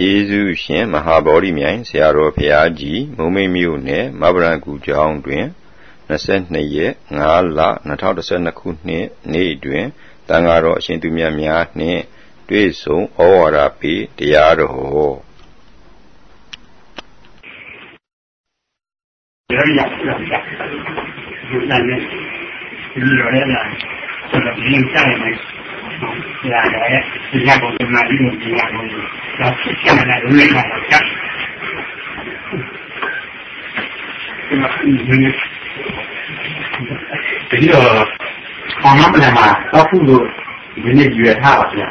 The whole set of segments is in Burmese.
ကျေးဇူးရှင်မဟာဗောဓိမြိုင်ဆရာတော်ဘုရားကြီးမုံမိတ်မြို့နယ်မဗရံကူကျောင်းတွင်22ရက်5လ2012ခုနှစ်နေ့တွင်တန်ဃာတော်အရှင်သူမြတ်များနှင့်တွေ့ဆုံဩဝါဒပေးတရားတော်ဟောရရရဒီနေ့ဒီလိုရလာဆိုတော့ဒီဆိုင် မှာရတယ်ဒီကဘုရားဒီလိုဒီလိုဒါဖြစ်ချင်တယ်လို့လည်းမှာကြာဒီတော့ဘာမှမလဲမှာတော့ခုလို့ဒီနေ့ရွေထားပါဗျာ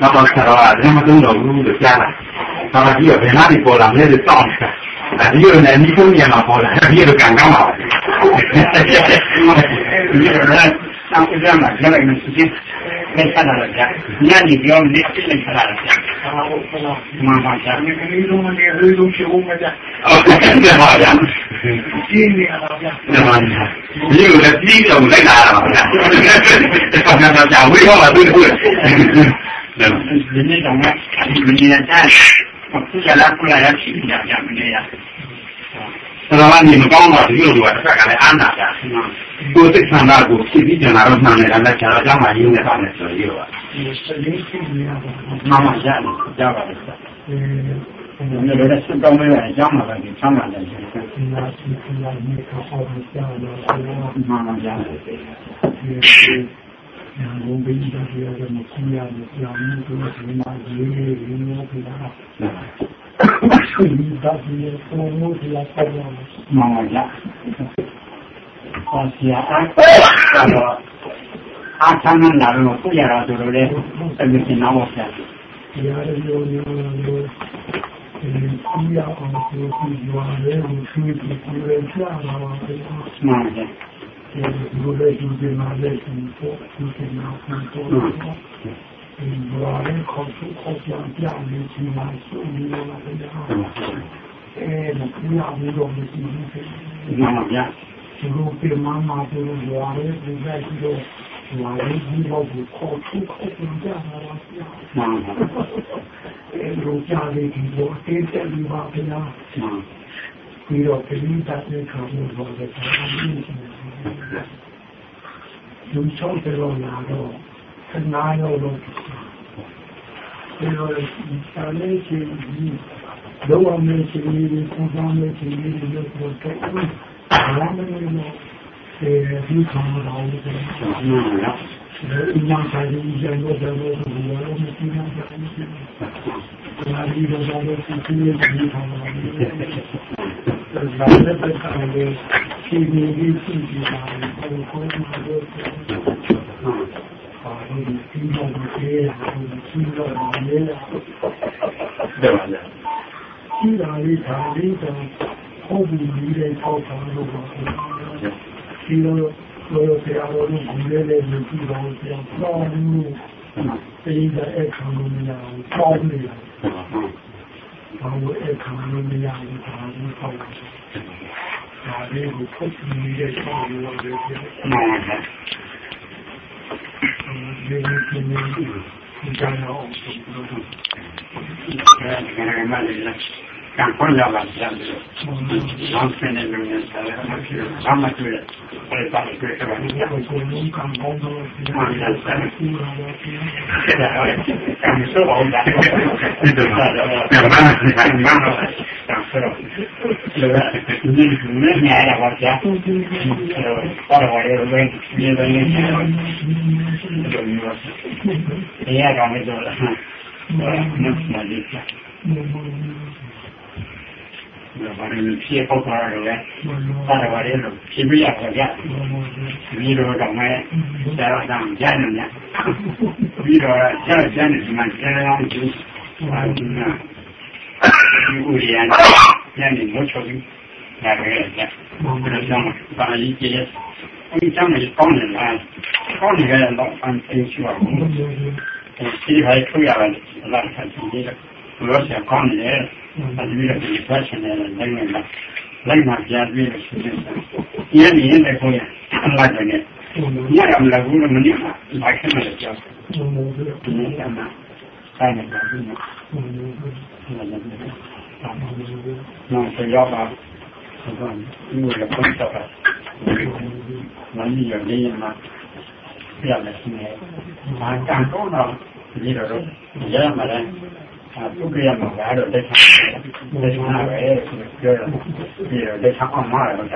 တော့တော့ဆရာကလည်းမသုံးတော့ဘူးလို့ကြားလာ။ဒါမှဒီကဘယ်နာဒီပေါ်လာလဲလို့တောင်းတာ။အဲဒီလိုနဲ့ဒီကုန်းညမှာပေါ်လာဒီလိုကံကောင်းပါဒီလိုလည်းတောင်းကြမှာလည်းလည်းမရှိ လက်ဆက်လာကြညနေပြောနေပြလိုက်ခလာကြမှန်ပါကြဒီကနေ့လုံးနဲ့အေးလုံးချိုးမကြဟုတ်ကဲ့ပါဗျာရှင်းနေရပါဗျာမှန်ပါဗျာဒီလိုလည်းပြီးတော့လိုက်လာရပါဗျာဒါကမှကြာဝေးတော့မှတွေ့တွေ့ဒီနေ့တော့ဒီနေ့ကတည်းကခုကလာခုလာရရှိကြကြမနေရ သရဝနေမကောင်းတော့ဒီလိုတွေကတစ်ခါကလည်းအားနာကြကိုယ်စိတ်ဆန္ဒကိုဖြစ်ပြီးကြလာတော့မှန်တယ်အဲ့ဒါကျတော့အကြောင်းမှရင်းနေတာနဲ့ဆိုရတော့မှန်ပါရတယ်ကြားပါလိမ့်မယ်ဒီလိုလည်းစတောင်းမဲ့အကြောင်းမှလည်းချမ်းသာတယ်ရှင်။နာစီကလာနေခါအောင်ကြားလို့မှန်ပါရတယ်။ညာ ဘုံဘိဒါပြရတဲ့မကူရတဲ့ကြောင့်ဒီလိုဒီမှာရေးနေရင်းနေပြတာ။ဒီဒါပြရပုံမှုဒီလာဆက်ရမှာမှန်ပါရ။ပါစီအားတော့အားချမ်းသာလို့ကိုရတာဆိုတော့လေအမြင်နောက်ဆက်။ဒီရတဲ့လိုမျိုးလိုဒီရအောင်ဆိုပြီးရွာလေးကိုသူ့ကိုကိုယ်ရချလာပါပဲ။မှန်ပါဒီလိုလေးဒီဒီမှာလေး ဒီပေါ်ဒီဒီမှာပေါ်ပေါ်ဒီဘာလဲခေါ်သူခေါ်ပြန်ပြန်နေချင်မှဆိုနေလာတယ်အဲမပြရဘူးတော့မရှိဘူးမှန်ပါဗျာဒီလိုပြမမှာဒီလိုရွာလေးဒီကကြီးတော့ရွာလေးဒီတော့ကိုခေါ်သူခေါ်ပြန်ပြန်လာပါဗျာမှန်ပါအဲလိုကြားလေးဒီတော့အသေးသက်ပြီးပါဗျာမှန်ပြီးတော့ပြည်တာတဲ့ခံမှုတော့ လည်းသာမန်လူချောင်းတယ်လို့လာတော့ခဏရောလို့ဒီလိုစာလေးချင်းလောအမေချင်းဒီကိုယ်ဆောင်လေးချင်းဒီလိုတော့တော့ဘာမှမလုပ်အဲဒီခံရတော့ဒီလိုမျိုးအင်းညာဆိုင်ကြီးကျန်တော့တယ်လို့ပြောလို့မသိနိုင်ဘူး။ဒါဒီလိုတော့ဒီကိစ္စကြီးထားမှာလေ။ဒါလည်းပဲခံလို့ ဒီနေ့ဒီစီဒီပါဘယ်ကိုမှမလုပ်ဘူး။အာဒီဒီတော့ဒီဒီတော့လေ။ဒါပါလား။ဒီဓာရီဓာရီတော့ဟောပြီးနေတဲ့ထောက်ထားလို့ပါ။ဒီလိုလို့ဆရာတော်တို့ဒီလေးလေးမြည်တော်ဆရာတော်လို့ပြည်တဲ့အခါလို့မရဘူးပေါင်းနေတယ်။ဘာလို့အခါလို့မရဘူးဘာလို့ပေါင်းလဲ။ ဒါလေးကိုဖုတ်နေတဲ့ဆောင်းလို့လည်းပြောမှန်ပါ။ဒီလိုမျိုးဒီကြောင်အောင်ဆိုလို့ဒါကလည်းမလေးကံခွင့်ရပါကြတယ်။လောင်းစနေလို့လည်းဆက်ရမှာဖြစ်။ဘာမှတွေ့။ဘယ်ပါလဲတွေ့တယ်။ဒီကိုကိုလုံးကံပေါင်းတော့ဒီမှာဆက်ကူလာတော့ဒီကံဆိုအောင်တာ။ဒီတော့ပြန်မပြန်မတော့ကံ ဆိုတော့ဒီဒီနဲ့ညာရပါကြ။ပါရဝရလည်းဒီလိုနေတယ်။ဒီရကောင်လည်းတော့ဘာမှမလုပ်ဘူး။ဘာလို့ဖြစ်ပေါက်သွားတယ်လဲဘာလို့ဘာလို့ဖြစ်ပြရကြကြဒီလိုတော့မဲဆရာတော်ကကြားနေတယ်ပြီးတော့ဆရာကျန်နေမှဆရာတော်ကဘာလို့လဲဒီ ဦးရန်ညနေလို့ချုပ်ပြီးရတယ်ကြဘုရားကြောင့်ဘာလို့ကြည့်လဲအဲဒီကြောင့်လည်းကောင်းတယ်လားကောင်းတယ်ကတော့အန်သိရှိပါဘူးဒီဟိုက်ထွေးရတယ်လားဆက်ကြည့်တယ်ဘုရားဆရာကောင်းတယ်အဲဒီလိုဒီဖတ်ရှင်တယ်လည်းလိုက်မှာလိုက်မှာကြားပြီးလို့ရှိတယ်။ရင်းရင်းနဲ့ကိုရအမှတ်တယ်နဲ့ညရမလာဘူးလို့မနစ်မှာလိုက်ခဏလည်းကြောက်။ဒီနေ့ကမှ ဆိုင်နေတာဒီမှာနော်ဆရာပါဆိုတော့ဒီလိုလည်းပုံစံပါမင်းကြီးရနေမှာပြရမယ်ရှင်မာကန်တော့တော့ဒီလိုတော့ရမှာလဲအာသူပြရမှာကတော့လက်ချလက်ချပဲပြောရပြီးတော့လက်ချအောင်မှာတော့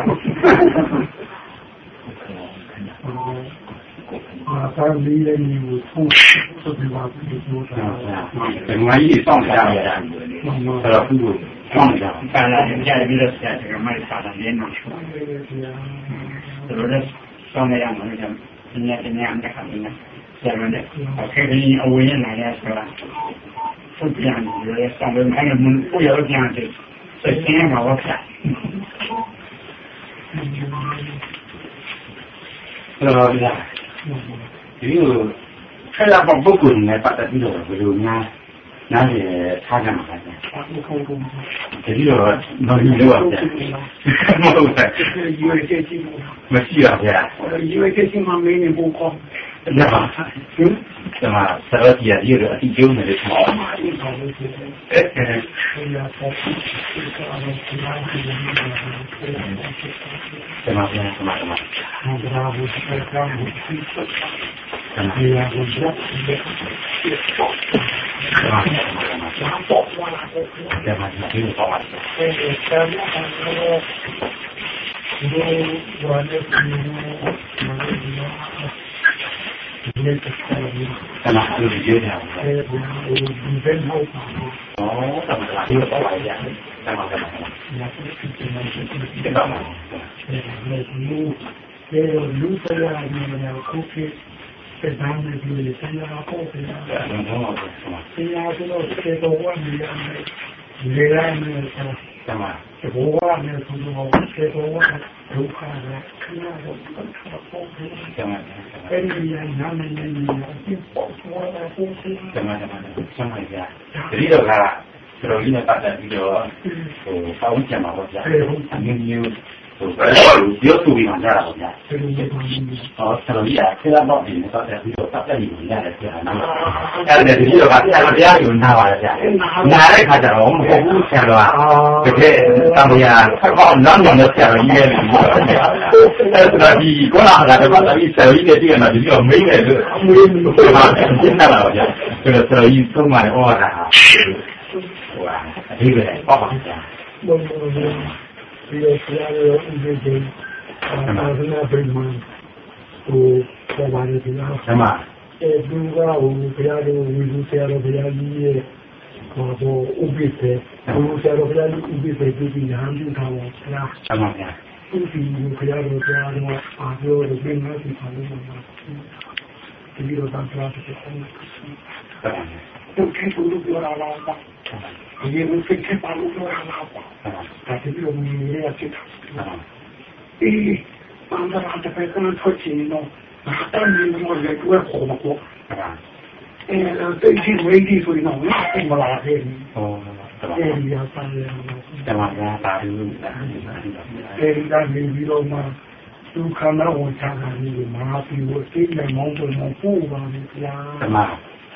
အာသာလီလည်းဒီကိုဖုန်း ဆိုပြီးပါပြီးပြောတာဘယ်မှာကြီးစောင့်ကြရတာဆိုတော့သူ့ကိုစောင့်ကြတာလည်းကြားပြီးတော့ဆရာကမိုက်စားတယ်နော်ဆိုတော့လည်း ဆရာမနဲ့အခက်ကြီးအဝင်းလာရဆိုတာဖုတ်ပြန်ပြီးတော့စောင့်လို့အဲ့မကိုရပြန်တယ်စိတ်ဆင်းမှာဝတ်စားအဲ့တော့ဒီလိုခက်ရပေါပုဂ္ဂိုလ်နဲ့ပတ်သက်ပြီးတော့ဘယ်လိုများနားရထားကြမှာလဲအခုခေါင်းကုန်တတိတော့မလို့လို့ရတယ်မဟုတ်ဘူးရွေးချက်ချင်းမရှိပါဗျာရွေးချက်ချင်းမှမင်းနေဖို့ကောင်းဒါပါဟင်ဒါမှဆရာကြီးရရအတိကျုံးနေတယ်ပေါ့မာရင်းပါလို့ဆိုတယ် အဲအဲ ဆရာပေါ်ဒီကတော့ဒီလားဒီလားဒီလားဒါမှဗျာဒါမှဒါမှဘာလို့ဆက်ကောင်းလို့ဒီစက်ဒါမှဒီရကိုရက်ဒီဒါမှပေါ်ပေါ်လာတယ်ဒါမှဒီလိုပေါ့ပါအဲဒီဆရာကတော့ဒီလိုရတဲ့ဒီလိုမ လို့ဒီလိုဒီလိုတက်တယ်ဒါမှအဲ့လိုရေးတယ်အဲဒီဒီဘယ်ဟုတ်ပါဘူးဩဒါမှဒီလိုပေါ့ပါဗျာဒါမှဒါမှ။ညာဖြစ်ဖြစ်နေတယ်ဒီဒါမှလူကျေလူစရာနေနေကိုဖြစ်တဲ့တန်းနဲ့ဒီဆရာပေါ်ပြန်ဒါမှတော့ပါဒါမှဆရာတို့စေတော်ဝတ်နေရတယ်။လေရမယ်ဆိုဒါမှတော့ဘောရမယ်ဆိုတော့စေတော်ဝတ်ဒုက္ခနဲ့ခဏတော့ပေါ်ပြန်ဒါမှ။အဲဒီရနာမည်နဲ့ဒီပေါ်ပေါ်လာဖို့ဆိုဒါမှဒါမှဆမ်းပါဗျာတတိတော့ကဆိုတော့ဒီနဲ့ပတ်သက်ပြီးတော့ဟိုစောင်းကြမှာပေါ့ဗျာအမျိုးမျိုးဟိုပြောသူပြီးမှကြတာပေါ့ဗျာဒီလိုမျိုးဟောဆရာကြီးကခေလာတော့ဒီနဲ့ပတ်သက်ပြီးတော့ပတ်သက်နေရတယ်ဆရာနားအဲ့ဒါဒီလိုကဆရာမတရားယူနာပါလေဆရာနားတဲ့ခါကျတော့မဟုတ်ဘူးဆရာတော်ကတကယ်တမယာဟောနောက်နောက်နဲ့ဆရာကြီးရဲ့ဒီလိုအဲ့ဒါဒီကောလာဟာကတော့ဒီဆရာကြီးနဲ့တည်းကမှဒီလိုမိမ့်တယ်လို့အမွေးလို့ပြောတာရှင်းတာပါဗျာဆိုတော့ဆရာကြီးသုံးပါတယ်ဩဝါဒဟာဟိုအဓိပ္ပာယ်ပေါ့ပါဗျာ ဘုံဘုံဒီလိုဆရာတို့ဥပဒေတွေအာသာသနာ့ဘိမှန်ဟိုပေါ်ပါတယ်ဒီလားဓမ္မအဲသူကဟိုဘုရားတို့ဝီလူဆရာတော်ဘုရားကြီးရဲ့ဟိုဟိုဥပိ္ပေဘုရားဆရာတော်ဘုရားကြီးဥပိ္ပေပြုပြီးညာပြုထားပါဆရာဓမ္မဗျာသူဒီဘုရားတော်ဆရာတော်အာပြောတဲ့ဘိမှန်စီပါလို့မှာဒီလိုတန်ត្រာတဲ့ပုံစံဓမ္မသူခေတူလို့ပြောတာလားဒီလိုစိတ်ချပါလို့ပြောတာလားဓမ္မဒါတည်းလို့မြင်ရဖြစ်တာဓမ္မအေးပန်းတာတဲ့ပဲကနထွက်ချင်တော့ငါတမ်းနေလို့လည်းတွေ့ခေါ်မှာပေါ့ဓမ္မအဲတိတ်ကြီးဝေးကြီးဆိုရင်တော့ငါ့မလာခဲ့ဘူးဟောဓမ္မအဲဒီရပါလေဓမ္မဗျာပါဘူးဓမ္မအဲဒီကနေပြီးတော့မှသူခန္ဓာဝန်ချတာကြီးမာပြီးတော့စိတ်နဲ့မောင်းပေါ်မှာပို့ပါလေဗျာဓမ္မ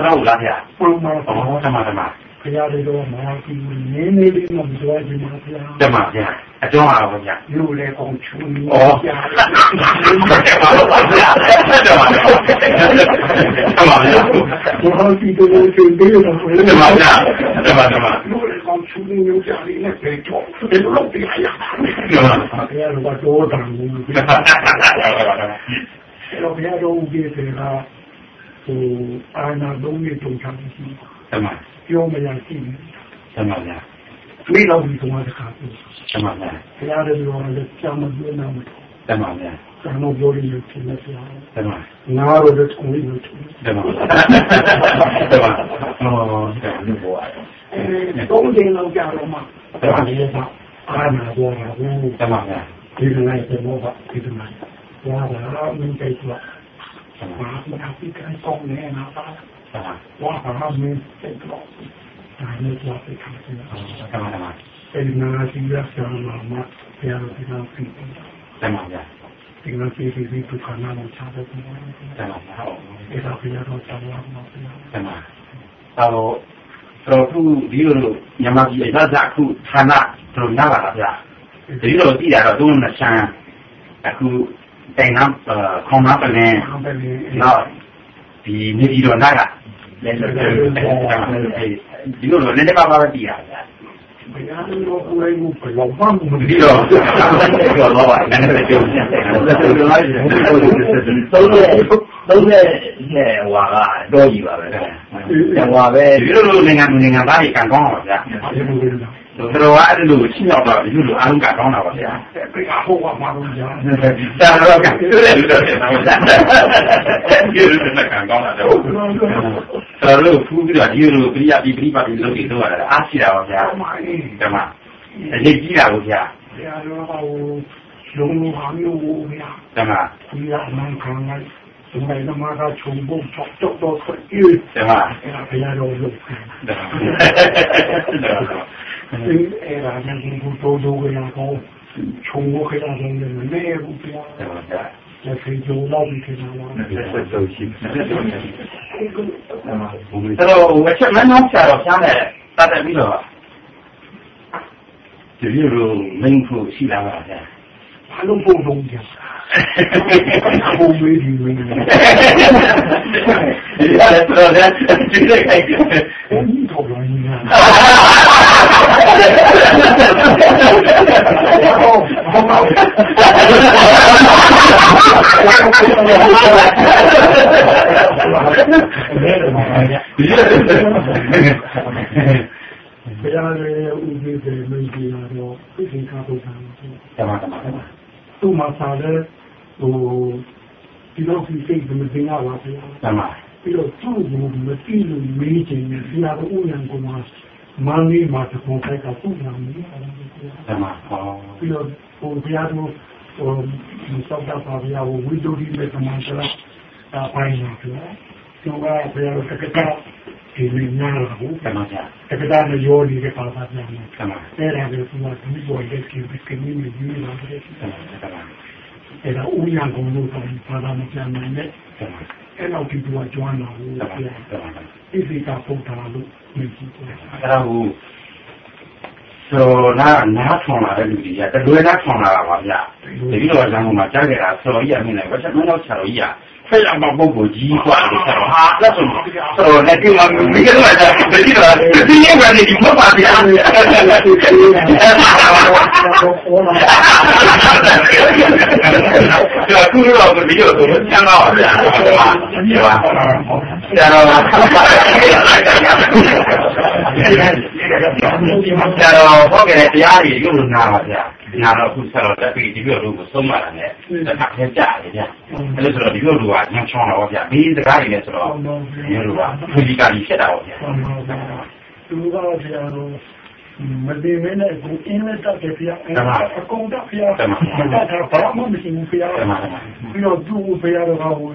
သရောလားဗျာပုံမှာဩဓမ္မဓမ္မဘုရားတွေတော့မာပြီးနင်းနေပြီးမှမကြွားခြင်းပါဗျာဓမ္မဗျာအကျောင်းအားပါဗျာလူလေကောင်ချူနေဩဓမ္မပါဗျာဓမ္မဓမ္မဓမ္မဗျာဘုရားကြည့်တော့ရှင်သေးတယ်ဆိုရင်ဓမ္မဗျာဓမ္မဓမ္မလူလေကောင်ချူနေကြတယ်နဲ့ပဲတော့ဒီလိုပြရရဓမ္မဘုရားကတော့တန်ဘူးဓမ္မအဲ့တော့ဘုရားတော်ဦးပြေတယ်က ဟိုအာနာသုံးနေတုံချမ်းရှိဓမ္မပြောမရရှိဘူးဓမ္မဗျာမိတော်ဒီသုံးတခါပြီဓမ္မဗျာဘုရားတော်ပြောတယ်ကြောင်မပြောနာမတော်ဓမ္မဗျာကျွန်တော်ပြောရလို့ဖြစ်နေပြားဓမ္မငါတို့တော့ကိုယ်လို့ဓမ္မဓမ္မဟောဓမ္မလို့ပြောရတယ်အဲသုံးချိန်လောက်ကြာတော့မှအဲ့ဒါလေးကအာနာပြောတာဘူးဓမ္မဗျာဒီလိုလိုက်တဲ့ဘောကဒီလိုလိုက်ဘုရားကမင်းကြိုက်တော့ ဓမ္မဘာမှမဖြစ်ခိုင်းဆောင်နေနာပါဓမ္မဘုရားကမင်းကြိုက်တော့ဒါနဲ့ကြွားပြီးခံတယ်ဓမ္မဓမ္မအဲဒီနာစီရဆရာမမဘုရားကဒီလိုဖြစ်တယ်ဓမ္မဗျာဒီလိုဖြစ်ပြီးဒီဒုက္ခနာကိုချတဲ့ပုံစံဓမ္မဗျာဟုတ်အဲ့ဒါဘုရားတော်ဆရာမဘုရားဓမ္မဟောတော့ခုဒီလိုမြန်မာပြည်အစစအခုဌာနတို့နားပါလားဗျာဒီလိုကြည့်ရတော့သူ့နဲ့ဆန်းအခု တိုင်နာခေါင်းနာပလင်းနော်ဒီနေပြည်တော်နားကလည်းဆိုဒီလိုလည်းလည်းပါပါတည်ရဗျာဘယ်လိုကိုယ်ကိုဘယ်လောက်မှမသိတော့ပြောတော့ပါနည်းနည်းပြောနေတယ်သုံးရဲ့သုံးရဲ့နဲ့ဟွာကတော့ကြီးပါပဲဟွာပဲဒီလိုလိုနိုင်ငံနိုင်ငံသားကြီးကံကောင်းပါဗျာ သူတို့ကအဲ့လိုချင်းရောက်တော့ဒီလိုအားလုံးကကောင်းတာပါဗျာပြိဟုတ်ပါမှာလို့ကြာတာတော့ကသူလည်းလူတော့ပြန်တော့ဗျာဒီလိုနဲ့ကံကောင်းတာတော့တော်လို့ဖူးပြီးတော့ဒီလိုပြိယပြီးပြိပါပြီးလုပ်ပြီးတော့အားရှိတာပါဗျာဓမ္မအရေးကြီးတာကိုဗျာဗျာတော့ဟိုလုံးလုံးဟာမျိုးဗျာဓမ္မဒီကအမှန်ခံလိုက်ဒီမှာဓမ္မကချုံဖို့ချောက်တော့တော့ဆွေးဓမ္မအဲ့ဒါဘုရားတော်လို့ဓမ္မ အဲ့အဲ့ဒါလည်းဘုတော်တော်ကလည်းတော့ချုံဖို့ခရအောင်လည်းမနေဘူးဗျာဓမ္မဗျာလက်ဖေးကြိုးလောက်ပြီးခင်ဗျာဆက်ဆုံးရှိဆက်ဆုံးရှိအဲ့တော့ဝက်ချက်မနှောင်းချတော့ရှားတယ်တတ်တယ်ပြီး တော့ဒီလိုမင်းဖို့ရှိလာပါဗျာဘာလို့ပုံလုံးကြပုံမေးဒီမင်းဒီရတယ်ဆိုတော့ဒီလိုခိုက်တယ်ဘုန်းကြီးတော်တော်ကြီးများဘုရားရဲ့ဥပဒေတွေမင်းကြီးတော့သိသိကားပုံစံတမန်တမန်သူ့မှာစားတဲ့ဟိုဒီလိုဖြစ်စိတ်မသိရပါဘူးတမန်ပြီးတော့သူ့ကိုမသိလို့မေးချင်တယ်ဆရာကဥယျာဉ်ကမှ မန်းလေးမှာတခုံခိုက်ကသူ့နာမည်တမန်ဟောပြီးတော့ဟိုဘုရားတို့ဟိုစောက်တာပါဗျာဟိုဝိတုဒ္ဓိမဲ့တမန်စရာအပိုင်းပါဗျာသူကဘုရားတို့တက္ကသဒီလိုများလာဘူးတမန်ဗျာတက္ကသမရောနေတဲ့ပါပါဗျာတမန်အဲ့ဒါကိုသူကဒီပေါ်လက်ကြည့်ပြီးကနေနေယူလာတယ်တမန်တမန်အဲ့ဒါဥယျာဉ်ကုံလို့ဆိုဘာသာမပြန်နိုင်တဲ့ အဲ့လောက်ဒီသူကကျွမ်းလာဘူးဗျာဣတိကပုဒ်တာလို့မြင်ကြည့်တယ်အဲ့ဒါကိုဆိုတော့နားထွန်လာတဲ့လူကြီးကတလွဲနားထွန်လာတာပါဗျာတတိတော်ဇံမှာကြားခဲ့တာဆိုတော့ကြီးအမြင်နဲ့ဝတ်ချက်မင်းတော့ဆရာတော်ကြီးက ဖက်ရမှာပုဂ္ဂိုလ်ကြီးกว่าလို့ဆိုတော့ဟာလက်ဆုံးဆိုတော့လည်းဒီမှာမိကတော့တတိတော်ဒီနေ့ကနေဒီမှာပါဗျာခုတော့ဒီလိုဆိုချမ်းသာပါဗျာဒီမှာဒီမှာဆရာတော်ဆရာတော်ဟောခဲ့တဲ့တရားတွေရုပ်လို့နာပါဗျာ နာတော့အခုဆက်တော့တက်ပြီးဒီပြောလို့ကိုဆုံးမတာနဲ့တစ်ခါထဲကြာတယ်ဗျအဲ့လိုဆိုတော့ဒီပြောလို့ကညှောင်းချောင်းတော့ဗျဒီစကားတွေနဲ့ဆိုတော့ဒီလိုကဖူဒီကာကြီးဖြစ်တာပေါ့ဗျသူကဆရာတော်မဒီမင်းနဲ့ကိုအင်းနဲ့တက်တယ်ဖျားအကုန်တက်ဖျားမတက်တာဘာမှမရှိဘူးဖျားပြီးတော့သူ့ဖျားတော့ဟို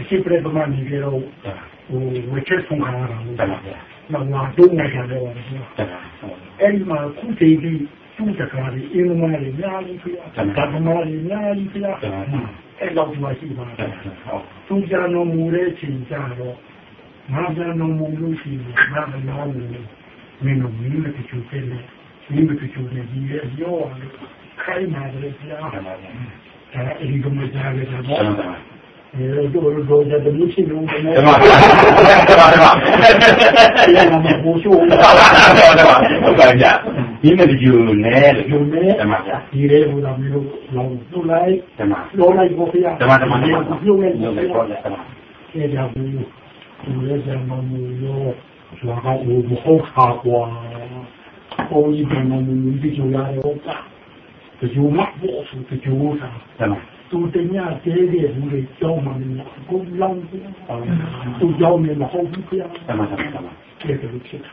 အရှိပြပမနေကြတော့ဟိုဝချက်ဆုံးခါတာဟုတ်တယ်ဗျာနောက်ငါတို့နေကြတယ်ဗျာအဲ့ဒီမှာခုတည်ပြီး သူ့တကားကြီးအင်းသမားကြီးများကြီးဖျားဓမ္မကြီးများကြီးဖျားအဲ့လောက်ဒီမှာရှိပါတယ်သူကြံတော်မူတဲ့ချိန်ကြတော့ငါကြံတော်မူလို့ရှိရင်ငါမနာဘူးမင်းတို့မင်းတို့တချို့ပဲလေမင်းတို့တချို့လည်းဒီရဲ့ရောလို့ခိုင်းပါတယ်ဖျားဒါအဲ့ဒီကမှကြားရတာပေါ့အဲတို့တို့ကြတဲ့လူရှိလို့တယ်ဓမ္မဓမ္မဓမ္မရမ်းမှာဘူရှိုးဓမ္မဓမ္မဟုတ်ပါဗျာ ဒီမဲ့ဒီလိုနဲ့လို့ဒီနဲ့ဓမ္မဗျာဒီလေဘုရားမျိုးလောင်းသူ့လိုက်ဓမ္မလောလိုက်ကိုဖျားဓမ္မဓမ္မဓမ္မပြုတ်နေတယ်ပေါ့ဓမ္မအဲဒါဘူးသူလည်းဇာမမူရောကျွာကဦးမဟုတ်ပါကွာဘုန်းကြီးကမမူဒီကျူရတယ်ဟုတ်ကဲ့ဒီမှာဘောဆူဒီကျူတာဓမ္မသူတညကျဲတဲ့ဘူးတွေကြောင်းမှလည်းကိုလောင်းတယ်သူကြောင်းနေမဟုတ်ဘူးခင်ဗျာတမန်တမန်တမန်တဲ့လိုဖြစ်တာ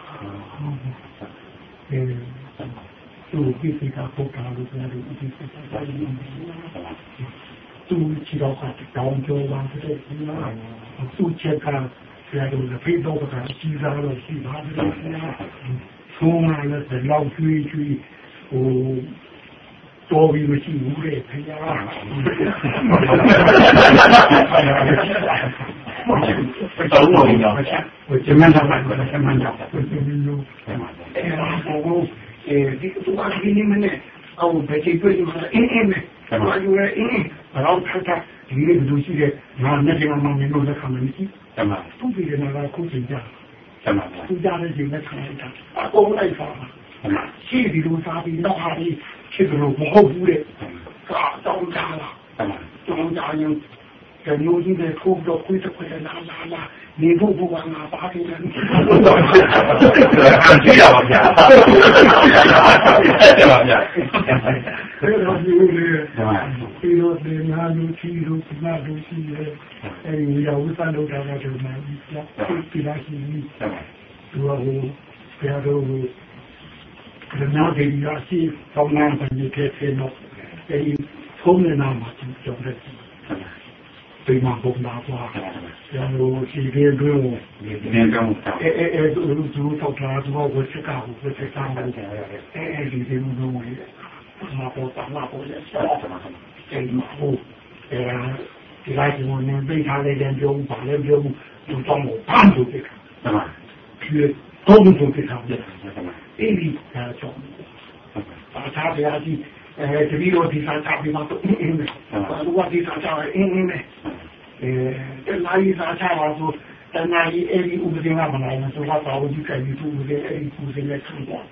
အဲ သူကြည့်စိတ်ကပုတ်တာလို့ပြောတယ်ဒီစိတ်ကပါနေတယ်သူကြည့်တော့ကတောင်းကြိုးဝမ်းတဲ့ဒီမှာသူချက်ကဆရာတို့လည်းဖေးတော့ကစီစားလို့စီပါတယ်ဆရာဆုံးလာတဲ့လောက်ကျွေးကျွေးဟိုတော်ပြီးမရှိဘူးလေဆရာတော်လို့ရပါဘူး။ကျွန်မသာမန်ကလည်းမှန်တာ။အဲ့ဒါကို ဒီသူကဒီနေ့မနေ့အော်ဘယ်ကြိတ်တွေ့မှာအင်းအင်းနဲ့ဘာယူရဲအင်းဘာလို့ဖတ်တာဒီနေ့ဘယ်လိုရှိလဲငါနဲ့ဒီမှာမင်းတို့လက်ခံမယ်ကြီးတမန်သူပြည်နေလာခုစင်ကြတမန်သူကြားနေဒီလက်ခံတာအကုန်လိုက်ပါတမန်ရှိဒီလိုစားပြီးတော့ဟာဒီဖြစ်လို့မဟုတ်ဘူးတဲ့ကာတောင်းကြလားတမန်တောင်းကြရင် လာနေဖို့ဘုရားငါပါတယ်လေအကြည့်ရပါဗျာတမန်ဗျာဘယ်လိုမျိုးလဲတမန်ဒီလိုဒီငါလူချီလူစနာလူချီရဲ့အဲဒီရောက်စလို့တာတော့မှဒီကဒီလားရှိနေတမန်သူကဟိုဘယ်တော့ဟိုကနာဒေရီယာစီဆောင်းနေတယ်ဖြစ်ဖြစ်တော့အဲဒီဖုန်းနဲ့နာမှာကျောင်းတဲ့ ဒီမှာဘုံသားပွားရန်လိုရှိတဲ့တွင်းကိုဒီနေ့ကောင်းတာအဲအဲအဲသူသူထောက်တာသူကဝတ်ချက်ကကိုဝတ်ချက်ဆောင်တယ်အဲအဲဒီဒီလိုမျိုးဝင်မှာပေါ်တာမှာပေါ်ရဆောက်အဲဒီမှာဟိုအဲဒီလိုက်ဝင်နေပိတ်ထားတဲ့ကြံပြုံးပါလေပြုံးသူတော့မပန်းလို့ပြတာတမန် puis tout le monde fait ça တမ န် et lui ça tombe ça ça fait ainsi euh tu dis l'autre ça ça fait mal ça doit dire ça ça euh là il ça ça va so တနာကြီးအဲ့ဒီဥပဒေကမနိုင်ဘူးဆိုတော့ပါဘူးကြည့်ပြီးသူ့ဥပဒေအဲ့ဒီဥပဒေနဲ့ခံတော့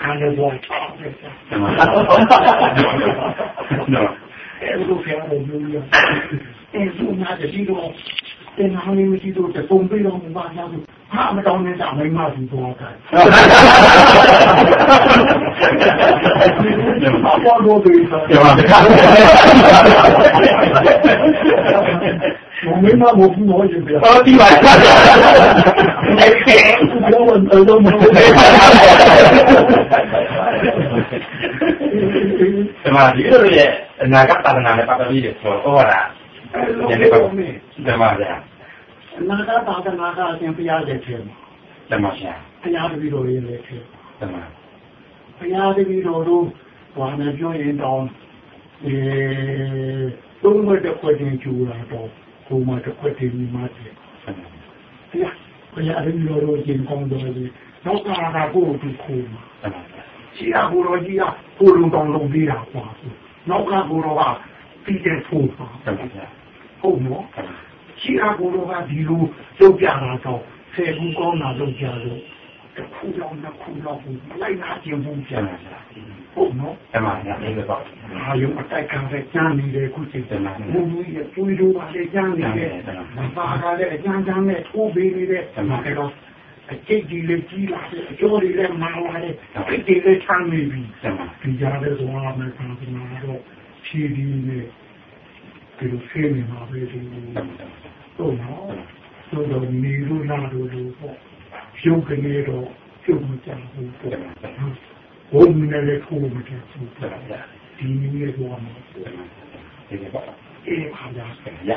ခံရတော့ချောက်တယ်တမန်နော်အဲ့လိုဖျားလို့ပြောရအဲ့ဆိုမှတတိတော့တင်နာလေးမရှိတော့ပုံပြီးတော့မပါကြဘူးဟာမတောင်းနေတာမိမသူတော့ ကဲအပေါ်တော့ဒီစားတမန်ဘုံမင်းမဘုံဘူးတော့ရင်ပြဟောဒီပါအဲ့ခဲဘောဝန်တော့မဟုတ်ဘူးတမန်ဒီလိုရဲ့အနာဂတ်တာနာနဲ့ပတ်သက်ပြီးဆိုဩဝါဒညနေပတ်တမန်ဗျာနာဂတာကနာဂအရှင်ဘုရားရဲ့ထဲမှာတမန်ဗျာဘုရားတပည့်တော်ရဲ့လက်ထဲတမန် ဘုရားတပည့်တော်တို့ဘာနဲ့ပြောရင်တောင်းအဲသုံးဝက်တစ်ခွက်တင်ကျူလာတော့ဘုံမှာတစ်ခွက်တင်ပြီးမှတယ်တမန်ဘုရားဘုရားတပည့်တော်တို့ရှင်ကောင်းတော်ကြီးနောက်ကလာကိုသူခိုးမှာတမန်ဗျာရှိတာကိုတော့ကြီးကကိုလုံးတောင်းလုံးပေးတာကွာနောက်ကကိုတော့ကပြီးတဲ့ဖိုးပါတမန်ဗျာဟုတ်နော်တမန်ရှိတာကိုတော့ကဒီလိုလုပ်ပြတာတော့ဆယ်ခုကောင်းတာလုပ်ကြလို့ တစ်ခုတော့နှစ်ခုတော့ဘူးလိုက်နာကျင်ဘူးတပြမန်ဗျာဟုတ်နော်တမန်ဗျာဒီလိုပေါ့အာယုအတိုက်ခံတဲ့ကျမ်းနေတဲ့ခုချိန်တည်းဘုံကြီးရဲ့ကျွေးတို့ပါလေကျမ်းနေတဲ့မပါကလည်းအကျမ်းကျမ်းနဲ့ထိုးပေးနေတဲ့ဒါကတော့အကျိတ်ကြီးလေးကြီးလာတယ်အကျော်လေးလည်းမာလာတယ်အကျိတ်လေးချမ်းနေပြီတမန်ဒီကြားတဲ့သွားမယ်ခံစနာတော့ဖြည်ဒီနဲ့ဒီလိုဆင်းနေမှာပဲဒီတမန်တော့နော်ဆိုတော့နေလို့လာလို့လို့ပေါ့ ရုပ်ကနေတော့ပြုတ်မကြဘူးပေါ့ဘုံနဲ့လည်းထိုးမကြဘူးတမန်ဗျာဒီနည်းရဲ့သွားမှာတမန်ဒီလိုပေါ့အေးပါဗျာရ